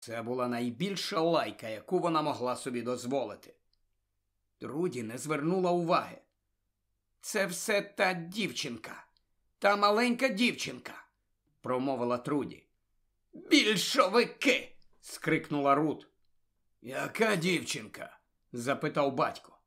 Це була найбільша лайка, яку вона могла собі дозволити. Труді не звернула уваги. Це все та дівчинка, та маленька дівчинка, промовила Труді. Більшовики. скрикнула Рут. Яка дівчинка? запитав батько.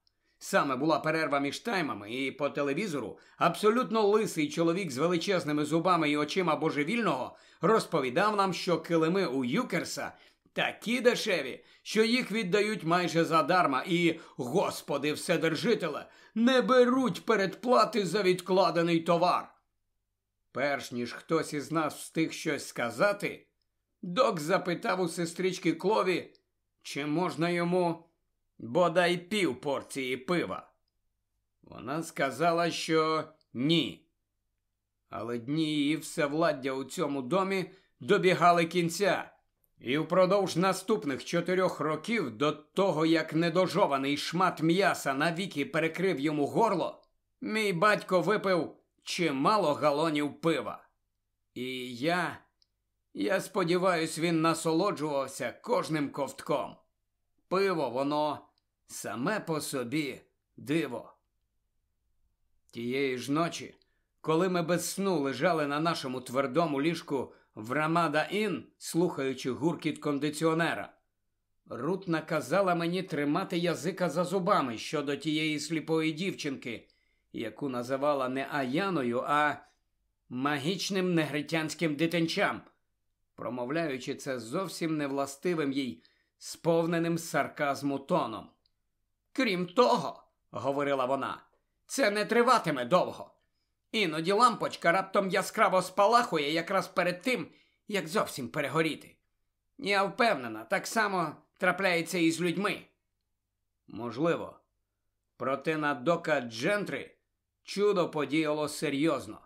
Саме була перерва між таймами, і по телевізору абсолютно лисий чоловік з величезними зубами і очима божевільного розповідав нам, що килими у Юкерса такі дешеві, що їх віддають майже задарма, і, господи, вседержителе, не беруть передплати за відкладений товар. Перш ніж хтось із нас встиг щось сказати, док запитав у сестрички Клові, чи можна йому бодай пів порції пива. Вона сказала, що ні. Але дні її всевладдя у цьому домі добігали кінця, і впродовж наступних чотирьох років, до того як недожований шмат м'яса навіки перекрив йому горло, мій батько випив чимало галонів пива. І я, я сподіваюсь, він насолоджувався кожним ковтком. Пиво, воно саме по собі диво. Тієї ж ночі, коли ми без сну лежали на нашому твердому ліжку в Рамада Ін, слухаючи гуркіт кондиціонера, Рут наказала мені тримати язика за зубами щодо тієї сліпої дівчинки, яку називала не Аяною, а магічним негритянським дитинчам, промовляючи це зовсім невластивим їй сповненим сарказму тоном. Крім того, говорила вона, це не триватиме довго. Іноді лампочка раптом яскраво спалахує якраз перед тим, як зовсім перегоріти. Я впевнена, так само трапляється і з людьми. Можливо, проте на дока Джентри чудо подіяло серйозно.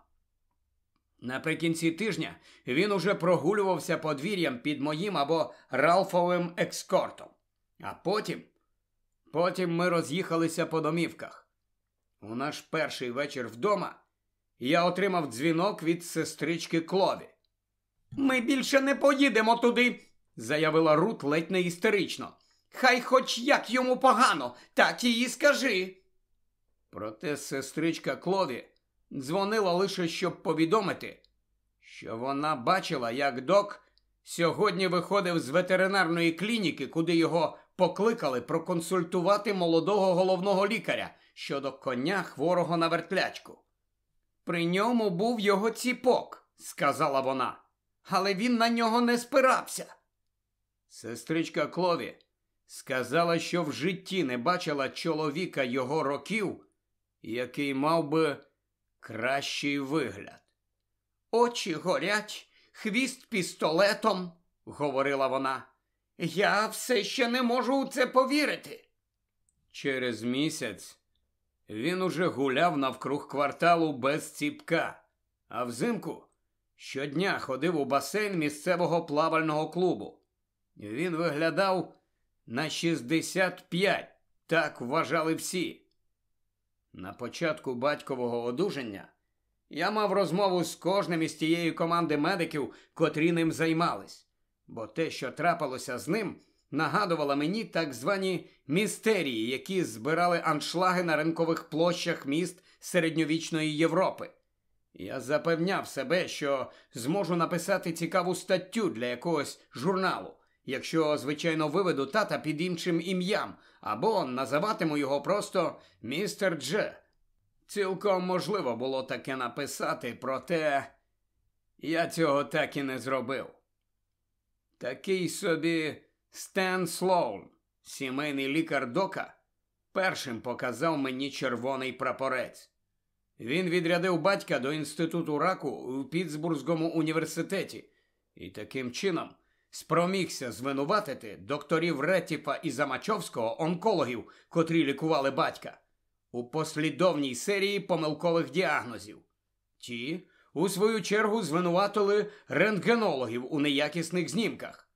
Наприкінці тижня він уже прогулювався подвір'ям під моїм або Ралфовим екскортом. А потім, потім ми роз'їхалися по домівках. У наш перший вечір вдома я отримав дзвінок від сестрички Клові. Ми більше не поїдемо туди, заявила Рут ледь не істерично. Хай хоч як йому погано, так її скажи. Проте сестричка Клові дзвонила лише щоб повідомити, що вона бачила, як док сьогодні виходив з ветеринарної клініки, куди його покликали проконсультувати молодого головного лікаря щодо коня хворого на вертлячку. При ньому був його ціпок, сказала вона, але він на нього не спирався. Сестричка Клові сказала, що в житті не бачила чоловіка його років, який мав би кращий вигляд. Очі горять, хвіст пістолетом, говорила вона. Я все ще не можу у це повірити. Через місяць він уже гуляв навкруг кварталу без ціпка, а взимку щодня ходив у басейн місцевого плавального клубу. Він виглядав на 65, так вважали всі. На початку батькового одужання я мав розмову з кожним із тієї команди медиків, котрі ним займались, бо те, що трапилося з ним, нагадувало мені так звані містерії, які збирали аншлаги на ринкових площах міст середньовічної Європи. Я запевняв себе, що зможу написати цікаву статтю для якогось журналу, якщо, звичайно, виведу тата під іншим ім'ям, або називатиму його просто містер Дже. Цілком можливо було таке написати, проте я цього так і не зробив. Такий собі Стен Слоун, сімейний лікар Дока, першим показав мені червоний прапорець. Він відрядив батька до інституту раку у Пітсбурзькому університеті і таким чином спромігся звинуватити докторів Ретіпа і Замачовського онкологів, котрі лікували батька, у послідовній серії помилкових діагнозів. Ті, у свою чергу, звинуватили рентгенологів у неякісних знімках.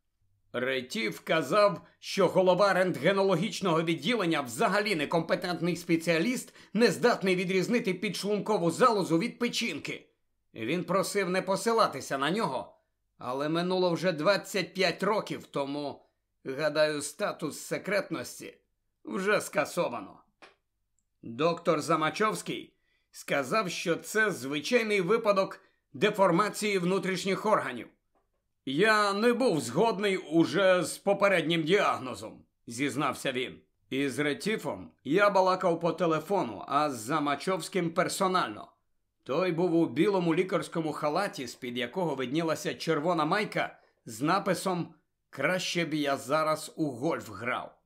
Реті вказав, що голова рентгенологічного відділення взагалі некомпетентний спеціаліст, не здатний відрізнити підшлункову залозу від печінки. Він просив не посилатися на нього, Але минуло вже 25 років тому, гадаю, статус секретності вже скасовано. Доктор Замачовський сказав, що це звичайний випадок деформації внутрішніх органів. Я не був згодний уже з попереднім діагнозом, зізнався він. Із Ретіфом я балакав по телефону, а з Замачовським персонально. Той був у білому лікарському халаті, з-під якого виднілася червона майка з написом Краще б я зараз у гольф грав.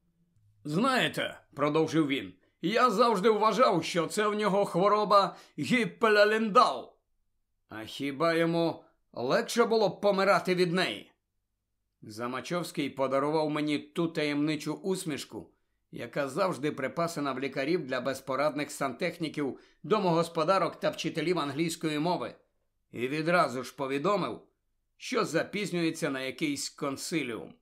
Знаєте, продовжив він, я завжди вважав, що це в нього хвороба гіппеляліндал. А хіба йому легше було б помирати від неї? Замачовський подарував мені ту таємничу усмішку, яка завжди припасена в лікарів для безпорадних сантехніків, домогосподарок та вчителів англійської мови, і відразу ж повідомив, що запізнюється на якийсь консиліум.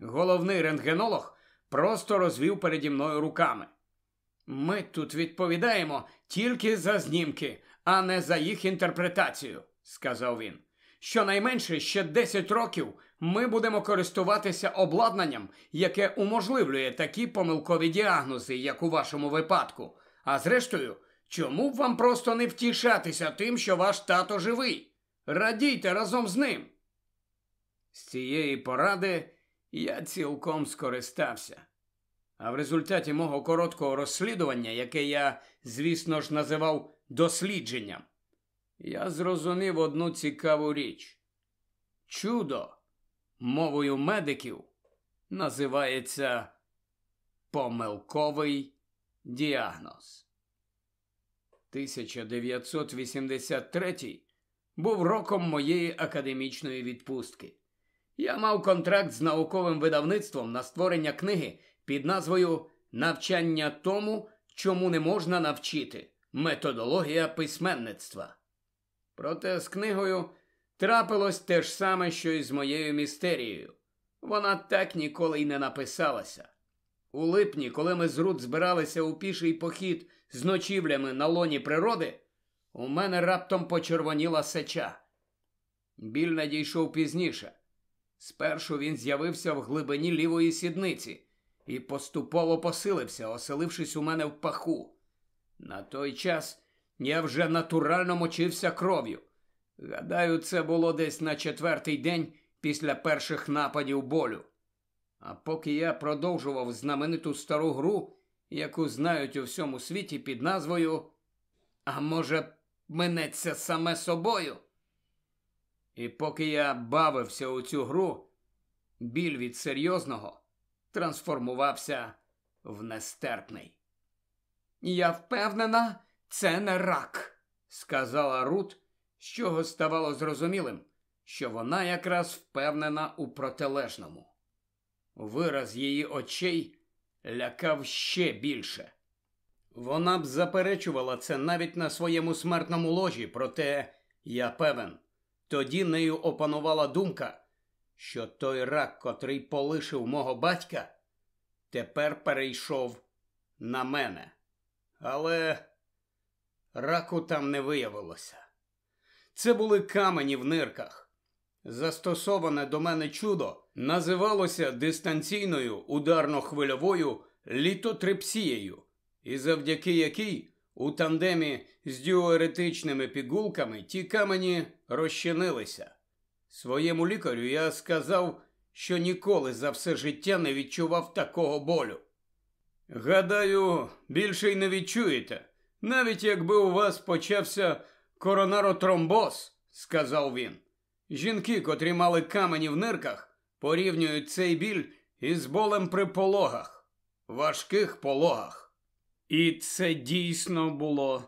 Головний рентгенолог просто розвів переді мною руками. Ми тут відповідаємо тільки за знімки, а не за їх інтерпретацію, сказав він. Щонайменше ще 10 років ми будемо користуватися обладнанням, яке уможливлює такі помилкові діагнози, як у вашому випадку. А зрештою, чому б вам просто не втішатися тим, що ваш тато живий? Радійте разом з ним. З цієї поради я цілком скористався. А в результаті мого короткого розслідування, яке я, звісно ж, називав дослідженням, я зрозумів одну цікаву річ. Чудо мовою медиків називається помилковий діагноз. 1983 був роком моєї академічної відпустки. Я мав контракт з науковим видавництвом на створення книги під назвою Навчання тому, чому не можна навчити методологія письменництва. Проте з книгою трапилось те ж саме, що і з моєю містерією. Вона так ніколи й не написалася. У липні, коли ми з Рут збиралися у піший похід з ночівлями на лоні природи, у мене раптом почервоніла сеча. Біль надійшов пізніше. Спершу він з'явився в глибині лівої сідниці і поступово посилився, оселившись у мене в паху. На той час я вже натурально мочився кров'ю. Гадаю, це було десь на четвертий день після перших нападів болю. А поки я продовжував знамениту стару гру, яку знають у всьому світі під назвою А може, минеться саме собою? І поки я бавився у цю гру, біль від серйозного трансформувався в нестерпний. Я впевнена, це не рак, сказала Рут, з чого ставало зрозумілим, що вона якраз впевнена у протилежному. Вираз її очей лякав ще більше. Вона б заперечувала це навіть на своєму смертному ложі, проте я певен, тоді нею опанувала думка, що той рак, котрий полишив мого батька, тепер перейшов на мене. Але раку там не виявилося. Це були камені в нирках. Застосоване до мене чудо називалося дистанційною ударно-хвильовою літотрипсією, і завдяки якій у тандемі з діуеретичними пігулками ті камені розчинилися. Своєму лікарю я сказав, що ніколи за все життя не відчував такого болю. Гадаю, більше й не відчуєте, навіть якби у вас почався коронаротромбоз, сказав він. Жінки, котрі мали камені в нирках, порівнюють цей біль із болем при пологах, важких пологах. І це дійсно було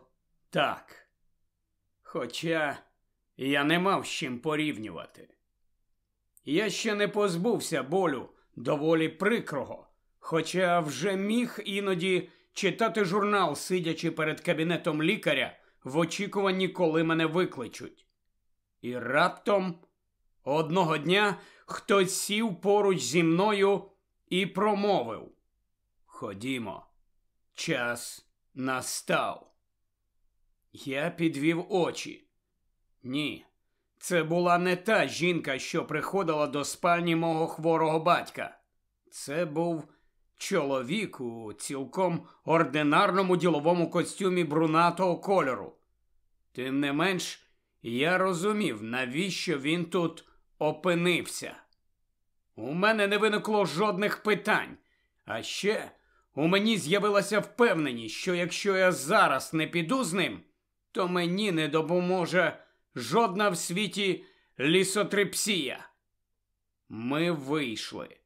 так. Хоча я не мав з чим порівнювати. Я ще не позбувся болю доволі прикрого, хоча вже міг іноді читати журнал, сидячи перед кабінетом лікаря в очікуванні, коли мене викличуть. І раптом одного дня хтось сів поруч зі мною і промовив: Ходімо, час настав. Я підвів очі. Ні, Це була не та жінка, що приходила до спальні мого хворого батька. Це був чоловік у цілком ординарному діловому костюмі брунатого кольору. Тим не менш, я розумів, навіщо він тут опинився. У мене не виникло жодних питань, а ще у мені з'явилася впевненість, що якщо я зараз не піду з ним, то мені не допоможе жодна в світі лісотрипсія. Ми вийшли.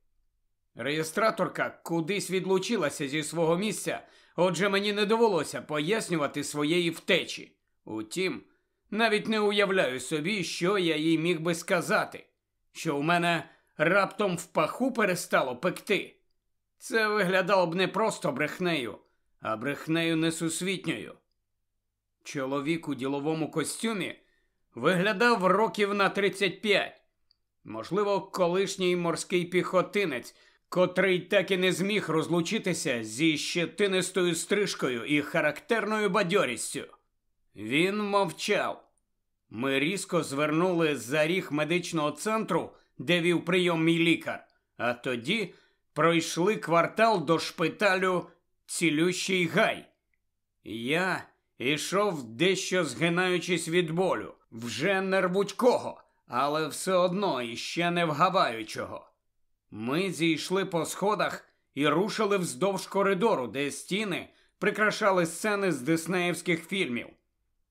Реєстраторка кудись відлучилася зі свого місця, отже мені не довелося пояснювати своєї втечі. Утім, навіть не уявляю собі, що я їй міг би сказати, що у мене раптом в паху перестало пекти. Це виглядало б не просто брехнею, а брехнею несусвітньою. Чоловік у діловому костюмі виглядав років на 35. Можливо, колишній морський піхотинець, котрий так і не зміг розлучитися зі щетинистою стрижкою і характерною бадьорістю. Він мовчав. Ми різко звернули за ріг медичного центру, де вів прийом мій лікар, а тоді пройшли квартал до шпиталю цілющий гай. Я ішов дещо згинаючись від болю, вже нервудького, але все одно іще не вгаваючого. Ми зійшли по сходах і рушили вздовж коридору, де стіни прикрашали сцени з диснеївських фільмів,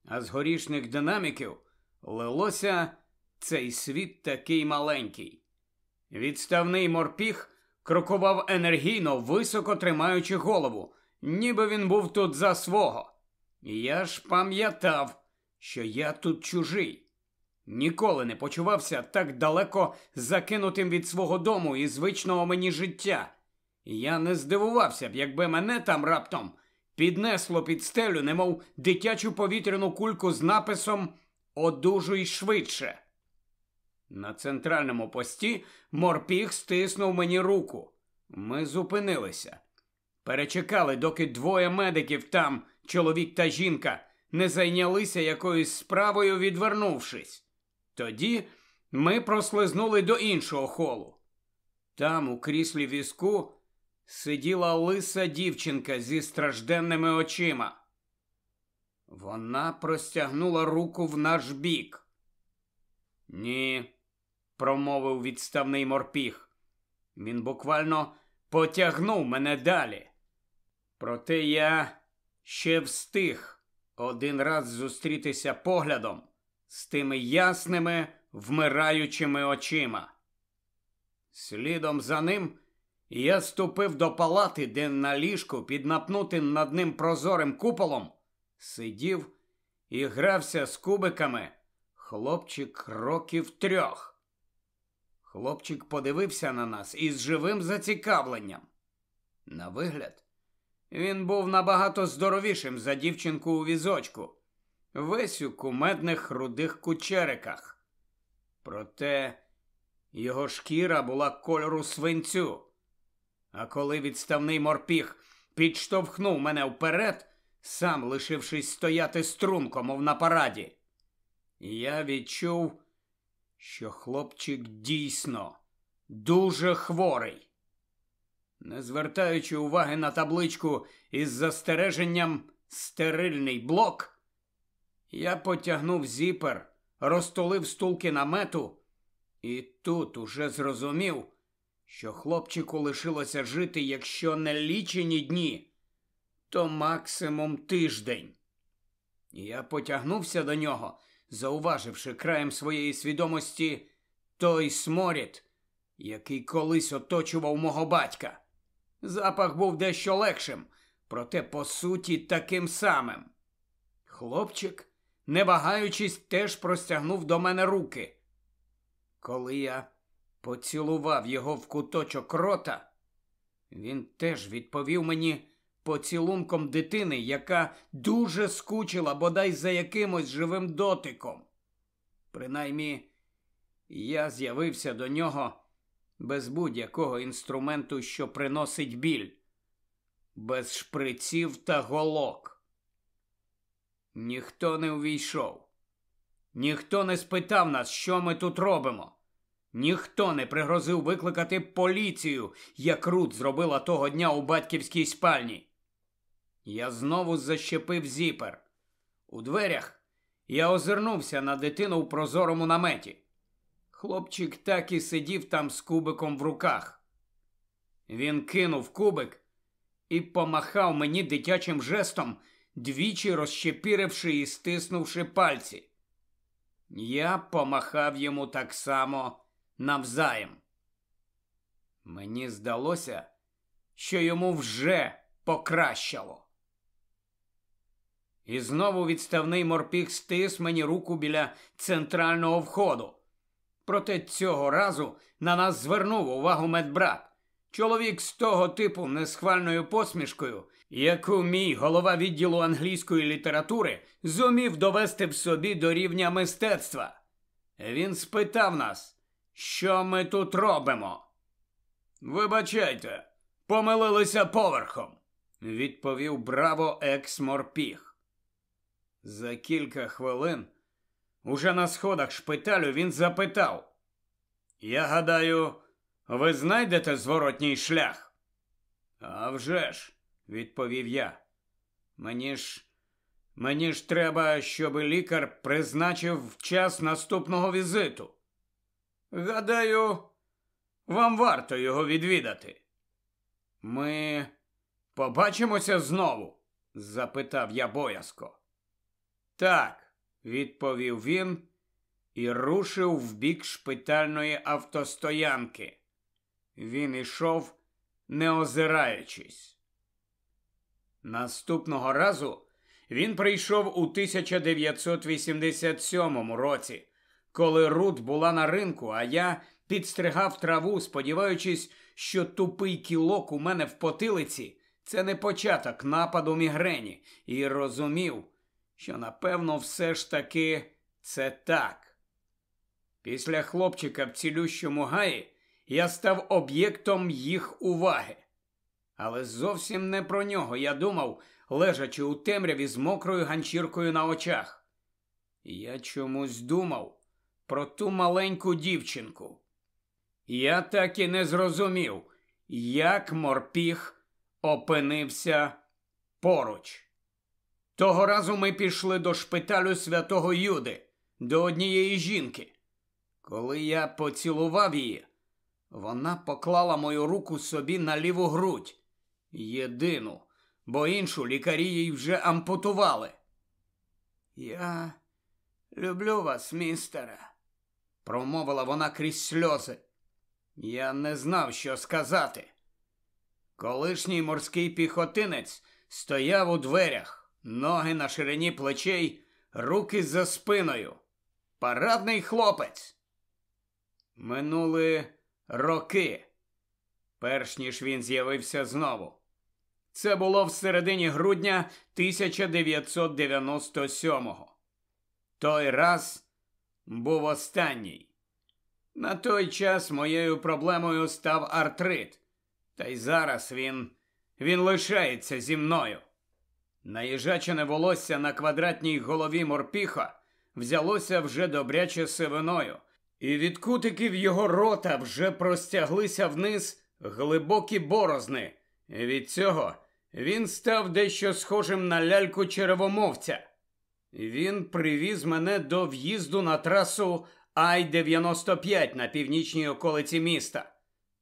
а з горішніх динаміків лилося цей світ такий маленький. Відставний морпіг крокував енергійно, високо тримаючи голову, ніби він був тут за свого. Я ж пам'ятав, що я тут чужий. Ніколи не почувався так далеко закинутим від свого дому і звичного мені життя. Я не здивувався б, якби мене там раптом піднесло під стелю, немов дитячу повітряну кульку з написом Одужуй швидше. На центральному пості морпіг стиснув мені руку. Ми зупинилися. Перечекали, доки двоє медиків там, чоловік та жінка, не зайнялися якоюсь справою, відвернувшись. Тоді ми прослизнули до іншого холу. Там, у кріслі візку, сиділа лиса дівчинка зі стражденними очима. Вона простягнула руку в наш бік. Ні, промовив відставний морпіг. Він буквально потягнув мене далі. Проте я ще встиг один раз зустрітися поглядом з тими ясними, вмираючими очима. Слідом за ним я ступив до палати, де на ліжку, під напнутим над ним прозорим куполом, сидів і грався з кубиками хлопчик років трьох. Хлопчик подивився на нас із живим зацікавленням. На вигляд, він був набагато здоровішим за дівчинку у візочку, весь у кумедних рудих кучериках. Проте його шкіра була кольору свинцю. А коли відставний морпіг підштовхнув мене вперед, сам лишившись стояти струнко, мов на параді, я відчув, що хлопчик дійсно дуже хворий. Не звертаючи уваги на табличку із застереженням стерильний блок, я потягнув зіпер, розтулив стулки намету, і тут уже зрозумів, що хлопчику лишилося жити, якщо не лічені дні, то максимум тиждень. Я потягнувся до нього, зауваживши краєм своєї свідомості той сморід, який колись оточував мого батька. Запах був дещо легшим, проте, по суті, таким самим. Хлопчик, не вагаючись, теж простягнув до мене руки. Коли я поцілував його в куточок рота, він теж відповів мені поцілунком дитини, яка дуже скучила бодай за якимось живим дотиком. Принаймні, я з'явився до нього без будь-якого інструменту, що приносить біль, без шприців та голок. Ніхто не увійшов. Ніхто не спитав нас, що ми тут робимо. Ніхто не пригрозив викликати поліцію, як Рут зробила того дня у батьківській спальні. Я знову защепив зіпер. У дверях я озирнувся на дитину в прозорому наметі. Хлопчик так і сидів там з кубиком в руках. Він кинув кубик і помахав мені дитячим жестом, двічі розщепіривши і стиснувши пальці. Я помахав йому так само навзаєм. Мені здалося, що йому вже покращало. І знову відставний морпіг стис мені руку біля центрального входу. Проте цього разу на нас звернув увагу медбрат. Чоловік з того типу несхвальною посмішкою, яку мій голова відділу англійської літератури зумів довести в собі до рівня мистецтва. Він спитав нас, що ми тут робимо. Вибачайте, помилилися поверхом, відповів браво екс-морпіг. За кілька хвилин, уже на сходах шпиталю, він запитав: Я гадаю, ви знайдете зворотній шлях? «А вже ж», – відповів я. Мені ж мені ж треба, щоб лікар призначив час наступного візиту. Гадаю, вам варто його відвідати. Ми побачимося знову? запитав я боязко. Так, відповів він і рушив в бік шпитальної автостоянки. Він ішов, не озираючись. Наступного разу він прийшов у 1987 році, коли Рут була на ринку, а я підстригав траву, сподіваючись, що тупий кілок у мене в потилиці це не початок нападу мігрені, і розумів, що напевно все ж таки це так. Після хлопчика в цілющому гаї я став об'єктом їх уваги. Але зовсім не про нього я думав, лежачи у темряві з мокрою ганчіркою на очах. Я чомусь думав про ту маленьку дівчинку. Я так і не зрозумів, як морпіг опинився поруч. Того разу ми пішли до шпиталю святого Юди, до однієї жінки. Коли я поцілував її, вона поклала мою руку собі на ліву грудь. Єдину, бо іншу лікарі їй вже ампутували. Я люблю вас, містере, промовила вона крізь сльози. Я не знав, що сказати. Колишній морський піхотинець стояв у дверях, ноги на ширині плечей, руки за спиною. Парадний хлопець. Минули роки, перш ніж він з'явився знову. Це було в середині грудня 1997-го. Той раз був останній. На той час моєю проблемою став артрит, та й зараз він він лишається зі мною. Наїжачене волосся на квадратній голові морпіха взялося вже добряче сивиною, і від кутиків його рота вже простяглися вниз глибокі борозни. Від цього він став дещо схожим на ляльку черевомовця. Він привіз мене до в'їзду на трасу Ай-95 на північній околиці міста.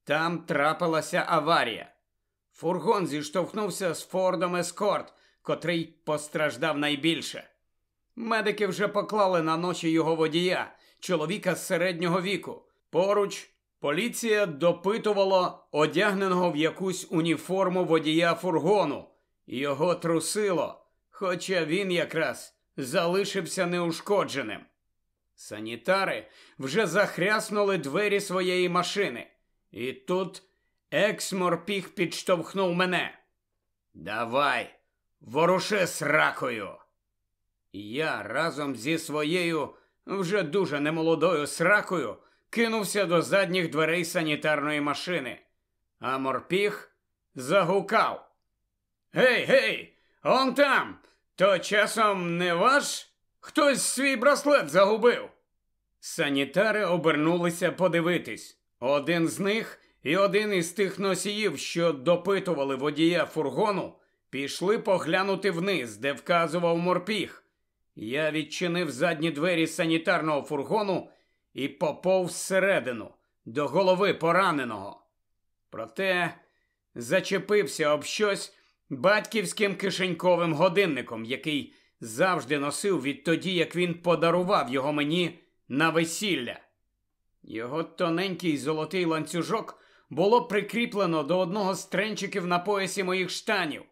Там трапилася аварія. Фургон зіштовхнувся з Фордом Ескорт, котрий постраждав найбільше. Медики вже поклали на ночі його водія, чоловіка з середнього віку. Поруч поліція допитувала одягненого в якусь уніформу водія фургону. Його трусило, хоча він якраз залишився неушкодженим. Санітари вже захряснули двері своєї машини, і тут екс-морпіг підштовхнув мене. Давай, воруши сракою. Я разом зі своєю вже дуже немолодою сракою кинувся до задніх дверей санітарної машини, а морпіг загукав. Гей, гей, он там, то часом не ваш Хтось свій браслет загубив. Санітари обернулися подивитись. Один з них і один із тих носіїв, що допитували водія фургону, пішли поглянути вниз, де вказував морпіг. Я відчинив задні двері санітарного фургону і поповз всередину, до голови пораненого. Проте зачепився об щось батьківським кишеньковим годинником, який завжди носив відтоді, як він подарував його мені на весілля. Його тоненький золотий ланцюжок було прикріплено до одного з тренчиків на поясі моїх штанів.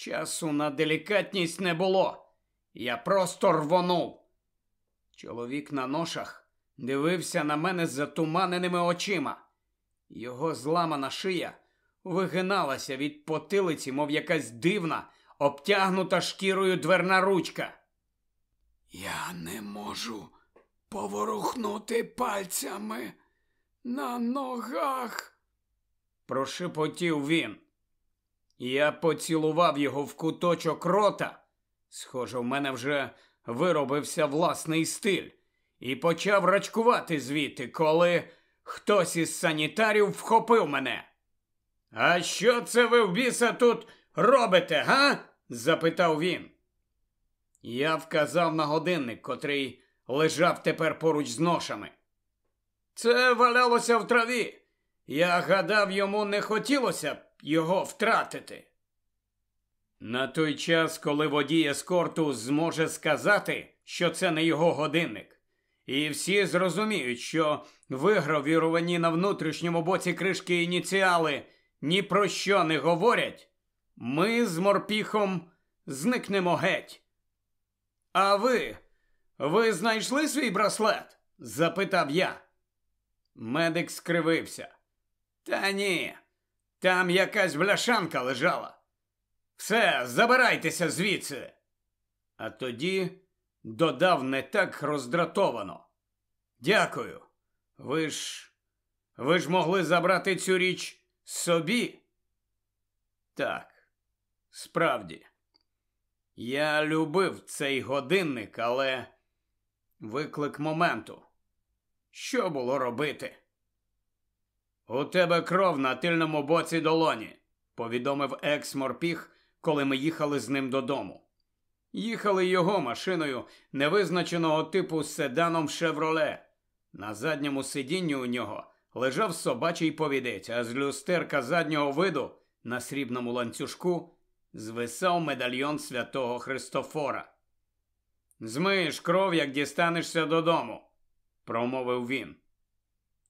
Часу на делікатність не було. Я просто рвонув. Чоловік на ношах дивився на мене з затуманеними очима. Його зламана шия вигиналася від потилиці, мов якась дивна, обтягнута шкірою дверна ручка. Я не можу поворухнути пальцями на ногах, прошепотів він. Я поцілував його в куточок рота. Схоже, в мене вже виробився власний стиль, і почав рачкувати звідти, коли хтось із санітарів вхопив мене. А що це ви в біса тут робите, га? запитав він. Я вказав на годинник, котрий лежав тепер поруч з ношами. Це валялося в траві. Я гадав, йому не хотілося його втратити. На той час, коли водій ескорту зможе сказати, що це не його годинник, і всі зрозуміють, що вигравіровані на внутрішньому боці кришки ініціали ні про що не говорять, ми з морпіхом зникнемо геть. А ви, ви знайшли свій браслет? запитав я. Медик скривився. Та ні, там якась бляшанка лежала. Все, забирайтеся звідси. А тоді додав не так роздратовано. Дякую. Ви ж ви ж могли забрати цю річ собі? Так, справді. Я любив цей годинник, але виклик моменту. Що було робити? У тебе кров на тильному боці долоні, повідомив екс-морпіг, коли ми їхали з ним додому. Їхали його машиною невизначеного типу з седаном Шевроле. На задньому сидінні у нього лежав собачий повідець, а з люстерка заднього виду на срібному ланцюжку звисав медальйон святого Христофора. Змиєш кров, як дістанешся додому, промовив він.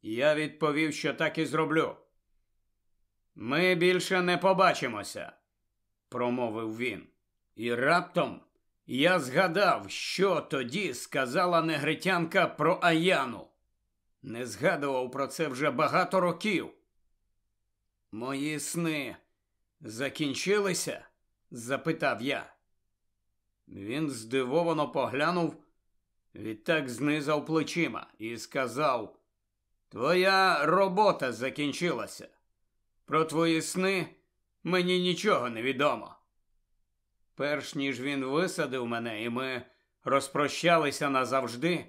Я відповів, що так і зроблю. Ми більше не побачимося, промовив він. І раптом я згадав, що тоді сказала негритянка про Аяну. Не згадував про це вже багато років. Мої сни закінчилися? запитав я. Він здивовано поглянув, відтак знизав плечима і сказав: Твоя робота закінчилася. Про твої сни мені нічого не відомо. Перш ніж він висадив мене, і ми розпрощалися назавжди,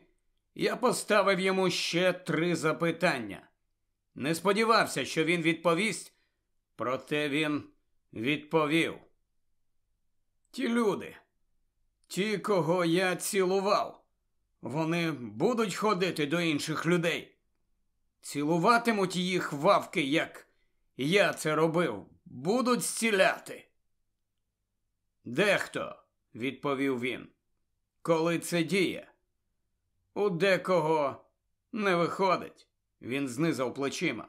я поставив йому ще три запитання. Не сподівався, що він відповість, проте він відповів. Ті люди, ті, кого я цілував, вони будуть ходити до інших людей. Цілуватимуть їх вавки, як я це робив, будуть зціляти. Дехто, відповів він, коли це діє. У декого не виходить, він знизав плечима.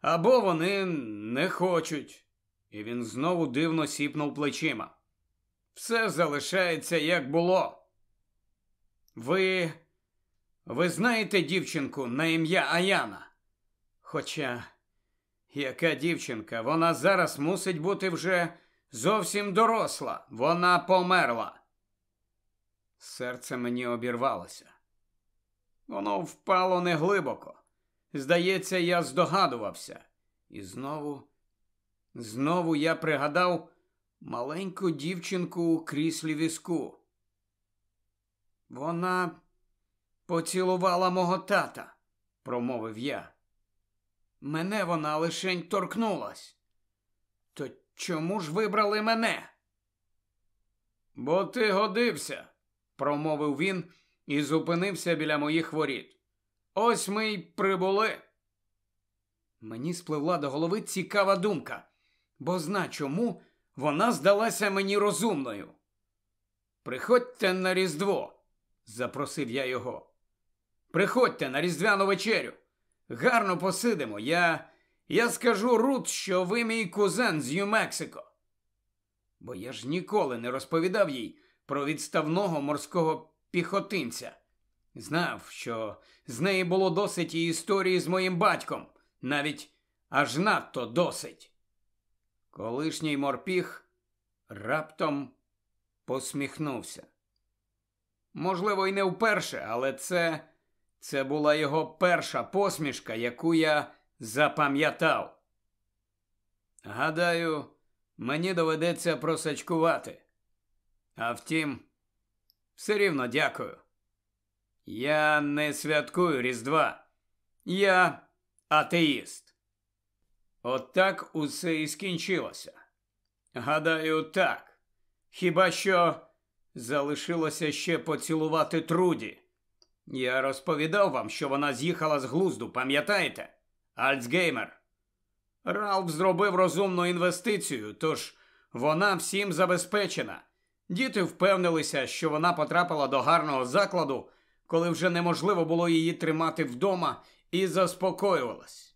Або вони не хочуть. І він знову дивно сіпнув плечима. Все залишається, як було. Ви. Ви знаєте дівчинку на ім'я Аяна? Хоча, яка дівчинка, вона зараз мусить бути вже зовсім доросла, вона померла. Серце мені обірвалося. Воно впало неглибоко. Здається, я здогадувався. І знову, знову я пригадав маленьку дівчинку у кріслі візку. Вона поцілувала мого тата, промовив я. Мене вона лишень торкнулась. То чому ж вибрали мене? Бо ти годився, промовив він і зупинився біля моїх воріт. Ось ми й прибули. Мені спливла до голови цікава думка, бо зна чому вона здалася мені розумною. Приходьте на Різдво, запросив я його. Приходьте на Різдвяну вечерю. Гарно посидимо. Я я скажу Рут, що ви мій кузен з Нью-Мексико. Бо я ж ніколи не розповідав їй про відставного морського піхотинця. Знав, що з неї було досить і історії з моїм батьком, навіть аж надто досить. Колишній морпіг раптом посміхнувся. Можливо, й не вперше, але це, це була його перша посмішка, яку я запам'ятав. Гадаю, мені доведеться просачкувати. А втім, все рівно дякую. Я не святкую Різдва. Я атеїст. От так усе і скінчилося. Гадаю, так. Хіба що залишилося ще поцілувати Труді. Я розповідав вам, що вона з'їхала з глузду, пам'ятаєте? Альцгеймер. Ралф зробив розумну інвестицію, тож вона всім забезпечена. Діти впевнилися, що вона потрапила до гарного закладу, коли вже неможливо було її тримати вдома, і заспокоювалась.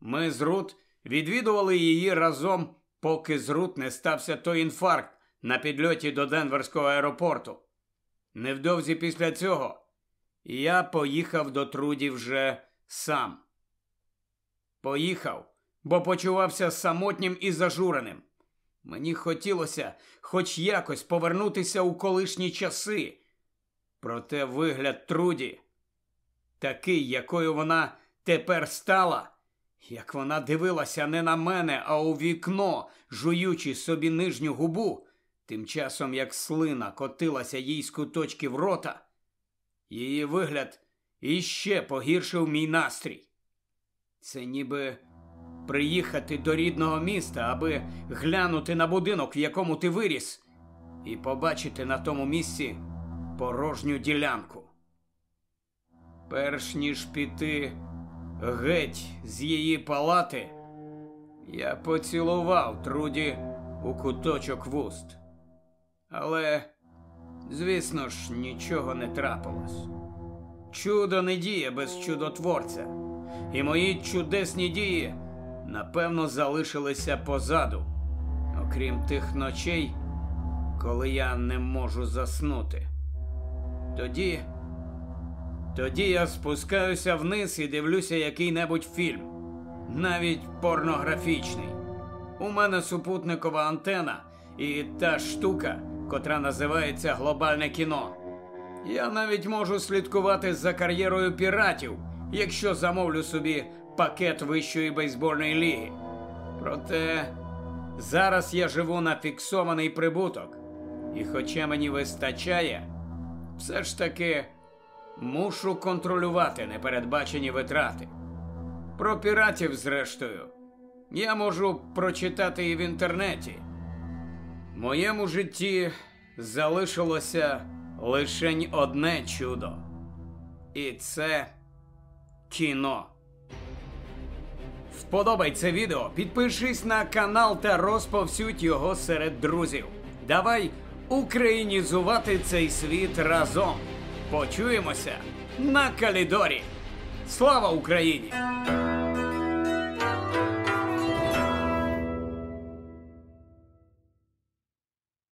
Ми з Рут відвідували її разом, поки з Рут не стався той інфаркт на підльоті до Денверського аеропорту. Невдовзі після цього я поїхав до Труді вже сам. Поїхав, бо почувався самотнім і зажуреним. Мені хотілося хоч якось повернутися у колишні часи. Проте вигляд Труді, такий, якою вона тепер стала, як вона дивилася не на мене, а у вікно, жуючи собі нижню губу, тим часом як слина котилася їй з в рота, її вигляд іще погіршив мій настрій. Це ніби приїхати до рідного міста, аби глянути на будинок, в якому ти виріс, і побачити на тому місці порожню ділянку. Перш ніж піти геть з її палати, я поцілував Труді у куточок вуст. Але, звісно ж, нічого не трапилось. Чудо не діє без чудотворця, і мої чудесні дії напевно залишилися позаду, окрім тих ночей, коли я не можу заснути. Тоді тоді я спускаюся вниз і дивлюся який-небудь фільм, навіть порнографічний. У мене супутникова антена і та штука, котра називається глобальне кіно. Я навіть можу слідкувати за кар'єрою піратів, якщо замовлю собі пакет вищої бейсбольної ліги. Проте зараз я живу на фіксований прибуток, і хоча мені вистачає, все ж таки мушу контролювати непередбачені витрати. Про піратів, зрештою, я можу прочитати і в інтернеті. Моєму житті залишилося лише одне чудо. І це кіно. Вподобай це відео, підпишись на канал та розповсюдь його серед друзів. Давай українізувати цей світ разом. Почуємося на Калідорі. Слава Україні!